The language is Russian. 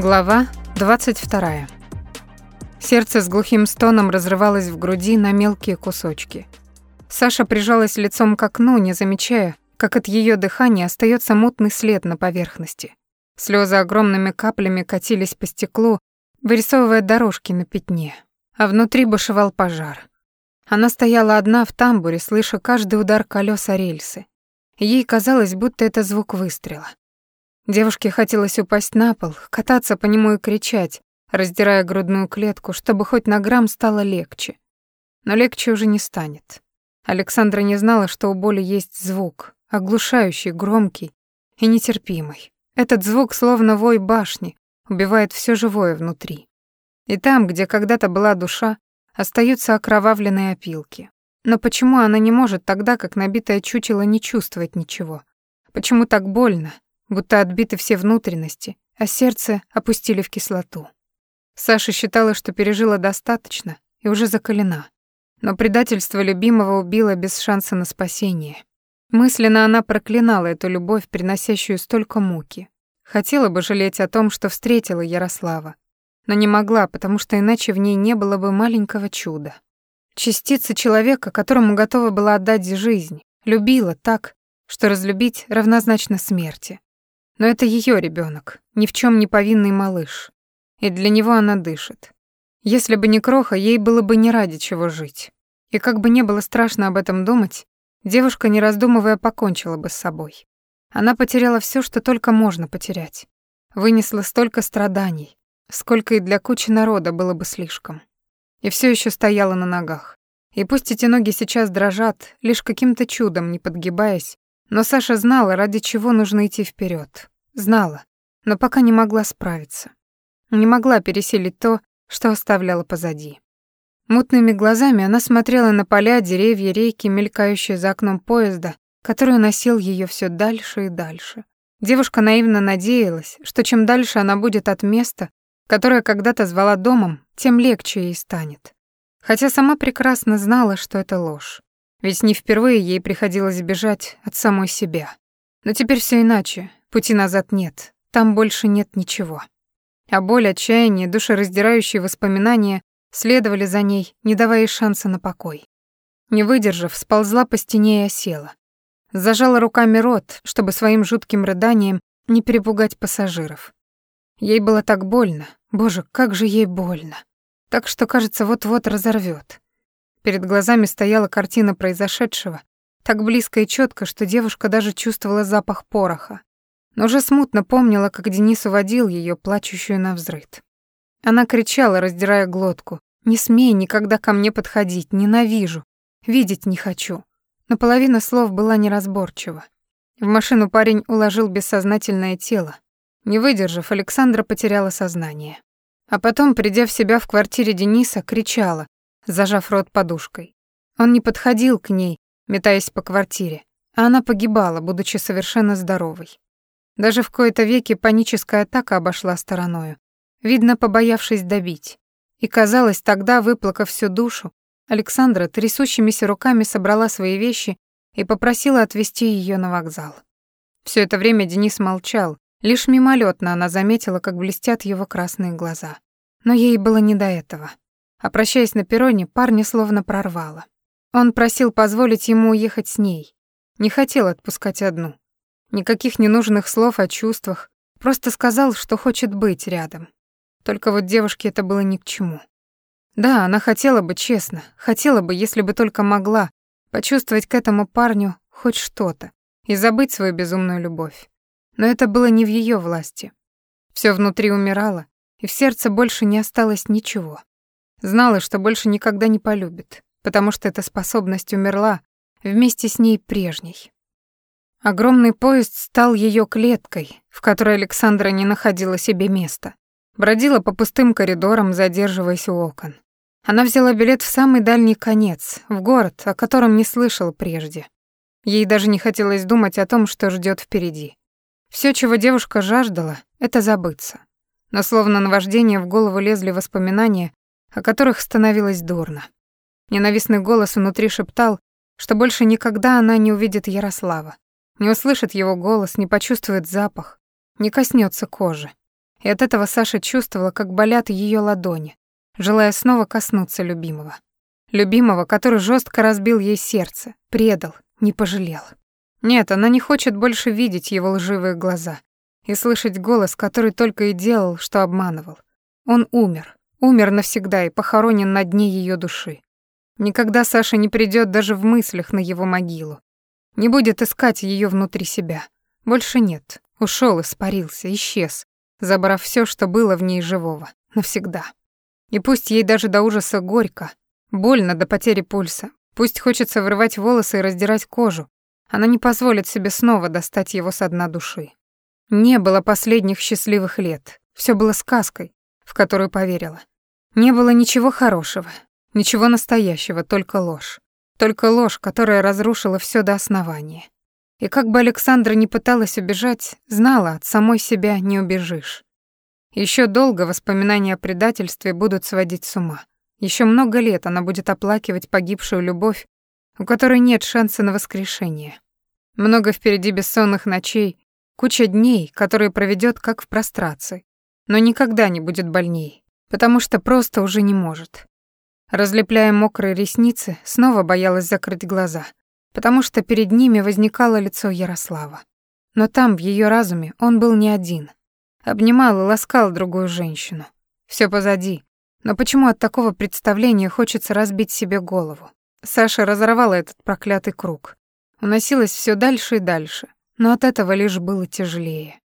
Глава 22. Сердце с глухим стоном разрывалось в груди на мелкие кусочки. Саша прижалась лицом к окну, не замечая, как от ее дыхания остается мутный след на поверхности. Слезы огромными каплями катились по стеклу, вырисовывая дорожки на пятне, а внутри бушевал пожар. Она стояла одна в тамбуре, слыша каждый удар колес о рельсы. Ей казалось, будто это звук выстрела. Девушке хотелось упасть на пол, кататься по нему и кричать, раздирая грудную клетку, чтобы хоть на грамм стало легче. Но легче уже не станет. Александра не знала, что у боли есть звук, оглушающий, громкий и нетерпимый. Этот звук, словно вой башни, убивает все живое внутри. И там, где когда-то была душа, остаются окровавленные опилки. Но почему она не может тогда, как набитое чучело, не чувствовать ничего? Почему так больно, будто отбиты все внутренности, а сердце опустили в кислоту. Саша считала, что пережила достаточно и уже закалена. Но предательство любимого убило без шанса на спасение. Мысленно она проклинала эту любовь, приносящую столько муки. Хотела бы жалеть о том, что встретила Ярослава, но не могла, потому что иначе в ней не было бы маленького чуда. Частица человека, которому готова была отдать жизнь, любила так, что разлюбить равнозначно смерти. Но это ее ребенок, ни в чем не повинный малыш. И для него она дышит. Если бы не Кроха, ей было бы не ради чего жить. И как бы не было страшно об этом думать, девушка, не раздумывая, покончила бы с собой. Она потеряла все, что только можно потерять. Вынесла столько страданий, сколько и для кучи народа было бы слишком. И все еще стояла на ногах. И пусть эти ноги сейчас дрожат, лишь каким-то чудом не подгибаясь, но Саша знала, ради чего нужно идти вперед. Знала, но пока не могла справиться. Не могла переселить то, что оставляла позади. Мутными глазами она смотрела на поля, деревья, реки, мелькающие за окном поезда, который уносил ее все дальше и дальше. Девушка наивно надеялась, что чем дальше она будет от места, которое когда-то звала домом, тем легче ей станет. Хотя сама прекрасно знала, что это ложь. Ведь не впервые ей приходилось бежать от самой себя. Но теперь все иначе, пути назад нет, там больше нет ничего. А боль, отчаяние, душераздирающие воспоминания следовали за ней, не давая ей шанса на покой. Не выдержав, сползла по стене и осела. Зажала руками рот, чтобы своим жутким рыданием не перепугать пассажиров. Ей было так больно, боже, как же ей больно. Так что, кажется, вот-вот разорвет. Перед глазами стояла картина произошедшего, так близко и четко, что девушка даже чувствовала запах пороха. Но уже смутно помнила, как Денис уводил ее, плачущую на взрыд. Она кричала, раздирая глотку. «Не смей никогда ко мне подходить, ненавижу, видеть не хочу». Но половина слов была неразборчива. В машину парень уложил бессознательное тело. Не выдержав, Александра потеряла сознание. А потом, придя в себя в квартире Дениса, кричала, зажав рот подушкой. Он не подходил к ней, метаясь по квартире, а она погибала, будучи совершенно здоровой. Даже в кои-то веки паническая атака обошла стороною, видно, побоявшись добить. И казалось, тогда, выплакав всю душу, Александра трясущимися руками собрала свои вещи и попросила отвезти ее на вокзал. Все это время Денис молчал, лишь мимолетно она заметила, как блестят его красные глаза. Но ей было не до этого. А прощаясь на перроне, парня словно прорвало. Он просил позволить ему уехать с ней. Не хотел отпускать одну. Никаких ненужных слов о чувствах, просто сказал, что хочет быть рядом. Только вот девушке это было ни к чему. Да, она хотела бы, честно, хотела бы, если бы только могла, почувствовать к этому парню хоть что-то и забыть свою безумную любовь. Но это было не в ее власти. Все внутри умирало, и в сердце больше не осталось ничего. Знала, что больше никогда не полюбит, потому что эта способность умерла вместе с ней прежней. Огромный поезд стал ее клеткой, в которой Александра не находила себе места. Бродила по пустым коридорам, задерживаясь у окон. Она взяла билет в самый дальний конец, в город, о котором не слышала прежде. Ей даже не хотелось думать о том, что ждет впереди. Все, чего девушка жаждала, это забыться. Но словно наваждение в голову лезли воспоминания о которых становилось дурно. Ненавистный голос внутри шептал, что больше никогда она не увидит Ярослава, не услышит его голос, не почувствует запах, не коснется кожи. И от этого Саша чувствовала, как болят ее ладони, желая снова коснуться любимого. Любимого, который жестко разбил ей сердце, предал, не пожалел. Нет, она не хочет больше видеть его лживые глаза и слышать голос, который только и делал, что обманывал. Он умер, умер навсегда и похоронен на дне ее души. Никогда Саша не придет даже в мыслях на его могилу. Не будет искать ее внутри себя. Больше нет. Ушел, испарился, исчез, забрав все, что было в ней живого. Навсегда. И пусть ей даже до ужаса горько, больно до потери пульса, пусть хочется вырывать волосы и раздирать кожу, она не позволит себе снова достать его со дна души. Не было последних счастливых лет. Все было сказкой, в которую поверила. Не было ничего хорошего, ничего настоящего, только ложь. Только ложь, которая разрушила все до основания. И как бы Александра не пыталась убежать, знала, от самой себя не убежишь. Еще долго воспоминания о предательстве будут сводить с ума. Еще много лет она будет оплакивать погибшую любовь, у которой нет шанса на воскрешение. Много впереди бессонных ночей, куча дней, которые проведет как в прострации, но никогда не будет больней, потому что просто уже не может. Разлепляя мокрые ресницы, снова боялась закрыть глаза, потому что перед ними возникало лицо Ярослава. Но там, в ее разуме, он был не один. Обнимал и ласкал другую женщину. Все позади. Но почему от такого представления хочется разбить себе голову? Саша разорвала этот проклятый круг. Уносилась все дальше и дальше, но от этого лишь было тяжелее.